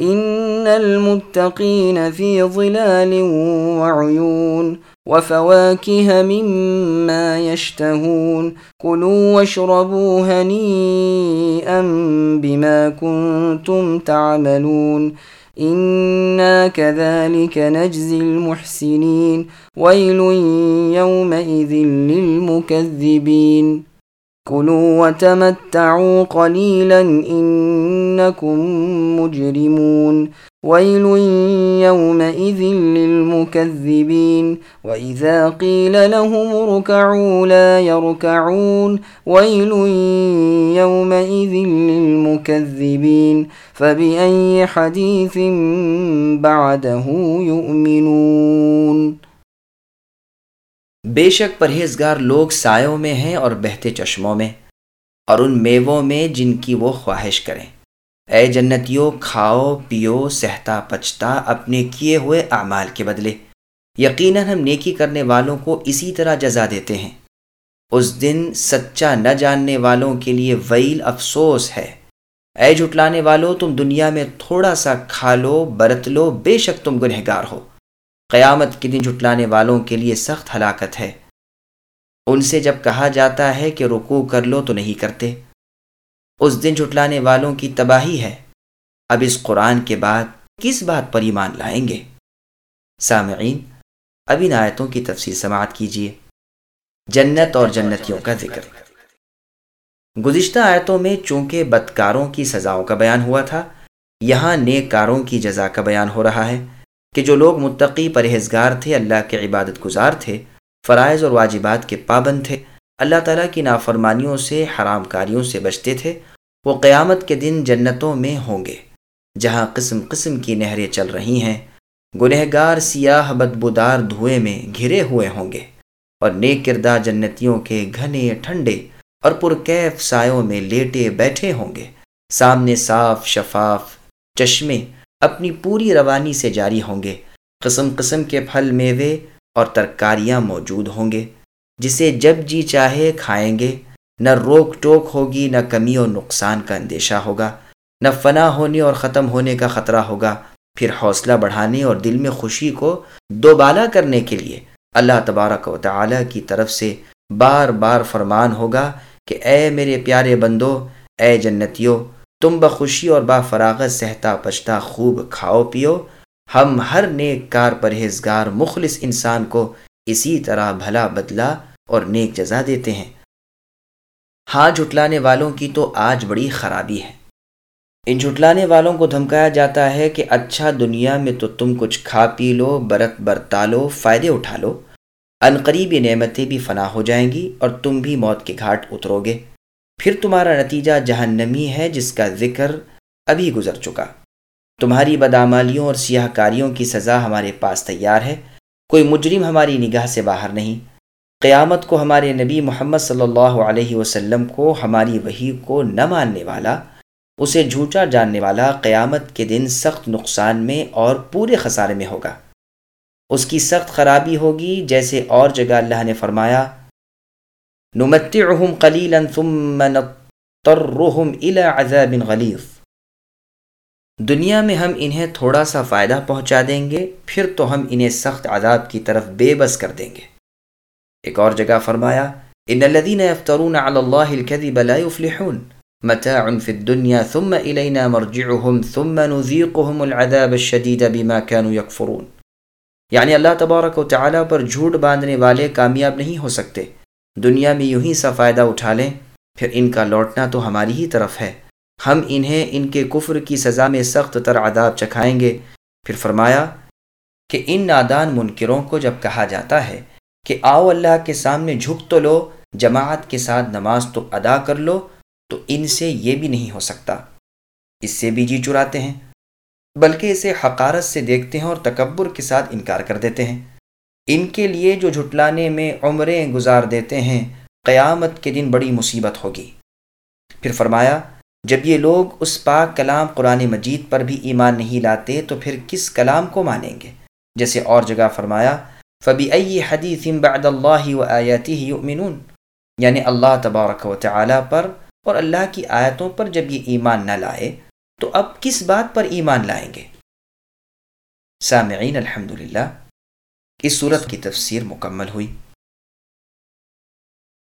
ان المتقين في ظلال وعيون وفواكه مما يشتهون كلوا واشربوا هنيئا بما كنتم تعملون انا كذلك نجزي المحسنين ويل يومئذ للمكذبين كلوا وتمتعوا قليلا انكم مجرمون. ويل يومئذ للمكذبين. واذا قيل لهم اركعوا لا يركعون. ويل يومئذ للمكذبين. فباي حديث بعده يؤمنون. بے شک پرہیزگار لوگ سایوں میں ہیں اور بہتے چشموں میں، اور ان میووں میں جن کی وہ خواہش کریں۔ اے جنتیوں، کھاؤ، پیو، سہتا پچتا اپنے کیے ہوئے اعمال کے بدلے۔ یقیناً ہم نیکی کرنے والوں کو اسی طرح جزا دیتے ہیں۔ اس دن سچا نہ جاننے والوں کے لیے ویل افسوس ہے۔ اے جھٹلانے والوں تم دنیا میں تھوڑا سا کھا لو، برت لو، بے شک تم گنہگار ہو۔ قیامت کے دن جھٹلانے والوں کے لیے سخت ہلاکت ہے۔ ان سے جب کہا جاتا ہے کہ رکوع کر لو تو نہیں کرتے۔ اس دن جھٹلانے والوں کی تباہی ہے۔ اب اس قرآن کے بعد کس بات پر ایمان لائیں گے؟ سامعین، اب ان آیتوں کی تفصیل سماعت کیجیے۔ جنت اور جنتیوں کا ذکر۔ گزشتہ آیتوں میں چونکہ بدکاروں کی سزاؤں کا بیان ہوا تھا، یہاں نیک کاروں کی جزا کا بیان ہو رہا ہے۔ کہ جو لوگ متقی پرہیزگار تھے، اللہ کے عبادت گزار تھے، فرائض اور واجبات کے پابند تھے، اللہ تعالیٰ کی نافرمانیوں سے، حرام کاریوں سے بچتے تھے، وہ قیامت کے دن جنتوں میں ہوں گے۔ جہاں قسم قسم کی نہریں چل رہی ہیں، گنہگار سیاہ بدبودار دھوئے میں گھرے ہوئے ہوں گے، اور نیک کردہ جنتیوں کے گھنے ٹھنڈے اور پرکیف سایوں میں لیٹے بیٹھے ہوں گے۔ سامنے صاف شفاف چشمے اپنی پوری روانی سے جاری ہوں گے۔ قسم قسم کے پھل، میوے اور ترکاریاں موجود ہوں گے۔ جسے جب جی چاہے کھائیں گے۔ نہ روک ٹوک ہوگی، نہ کمی اور نقصان کا اندیشہ ہوگا۔ نہ فنا ہونے اور ختم ہونے کا خطرہ ہوگا۔ پھر حوصلہ بڑھانے اور دل میں خوشی کو دوبالا کرنے کے لیے اللہ تبارک و تعالی کی طرف سے بار بار فرمان ہوگا کہ اے میرے پیارے بندو، اے جنتیو تم بخوشی اور با فراغت سہتا پچتا خوب کھاؤ پیو۔ ہم ہر نیک کار پرہیزگار مخلص انسان کو اسی طرح بھلا بدلا اور نیک جزا دیتے ہیں۔ ہاں جھٹلانے والوں کی تو آج بڑی خرابی ہے۔ ان جھٹلانے والوں کو دھمکایا جاتا ہے کہ اچھا دنیا میں تو تم کچھ کھا پی لو، برت برتا لو، فائدے اٹھا لو۔ عنقریبی نعمتیں بھی فنا ہو جائیں گی اور تم بھی موت کے گھاٹ اترو گے پھر تمہارا نتیجہ جہنمی ہے جس کا ذکر ابھی گزر چکا۔ تمہاری بدامالیوں اور سیاہ کاریوں کی سزا ہمارے پاس تیار ہے۔ کوئی مجرم ہماری نگاہ سے باہر نہیں۔ قیامت کو ہمارے نبی محمد صلی اللہ علیہ وسلم کو ہماری وہی کو نہ ماننے والا، اسے جھوٹا جاننے والا قیامت کے دن سخت نقصان میں اور پورے خسارے میں ہوگا۔ اس کی سخت خرابی ہوگی جیسے اور جگہ اللہ نے فرمایا نمتعهم قليلا ثم نضطرهم الى عذاب غلیظ دنیا میں ہم انہیں تھوڑا سا فائدہ پہنچا دیں گے، پھر تو ہم انہیں سخت عذاب کی طرف بے بس کر دیں گے۔ ایک اور جگہ فرمایا ان الذين يفترون على الله الكذب لا يفلحون متاع في الدنيا ثم الينا مرجعهم ثم نذيقهم العذاب الشديد بما كانوا يكفرون۔ یعنی اللہ تبارک و تعالی پر جھوٹ باندھنے والے کامیاب نہیں ہو سکتے۔ دنیا میں یوں ہی سا فائدہ اٹھا لیں، پھر ان کا لوٹنا تو ہماری ہی طرف ہے۔ ہم انہیں ان کے کفر کی سزا میں سخت تر عذاب چکھائیں گے۔ پھر فرمایا، کہ ان نادان منکروں کو جب کہا جاتا ہے کہ آؤ اللہ کے سامنے جھک تو لو، جماعت کے ساتھ نماز تو ادا کر لو، تو ان سے یہ بھی نہیں ہو سکتا۔ اس سے بھی جی چراتے ہیں، بلکہ اسے حقارت سے دیکھتے ہیں اور تکبر کے ساتھ انکار کر دیتے ہیں۔ ان کے لیے جو جھٹلانے میں عمریں گزار دیتے ہیں، قیامت کے دن بڑی مصیبت ہوگی۔ پھر فرمایا، جب یہ لوگ اس پاک کلام قرآن مجید پر بھی ایمان نہیں لاتے تو پھر کس کلام کو مانیں گے؟ جیسے اور جگہ فرمایا فبی ائی حدیث بعد اللہ و آیاتی یؤمنون یعنی اللہ تبارک و تعالی پر اور اللہ کی آیتوں پر جب یہ ایمان نہ لائے، تو اب کس بات پر ایمان لائیں گے؟ سامعین الحمد اس صورت کی تفسیر مکمل ہوئی۔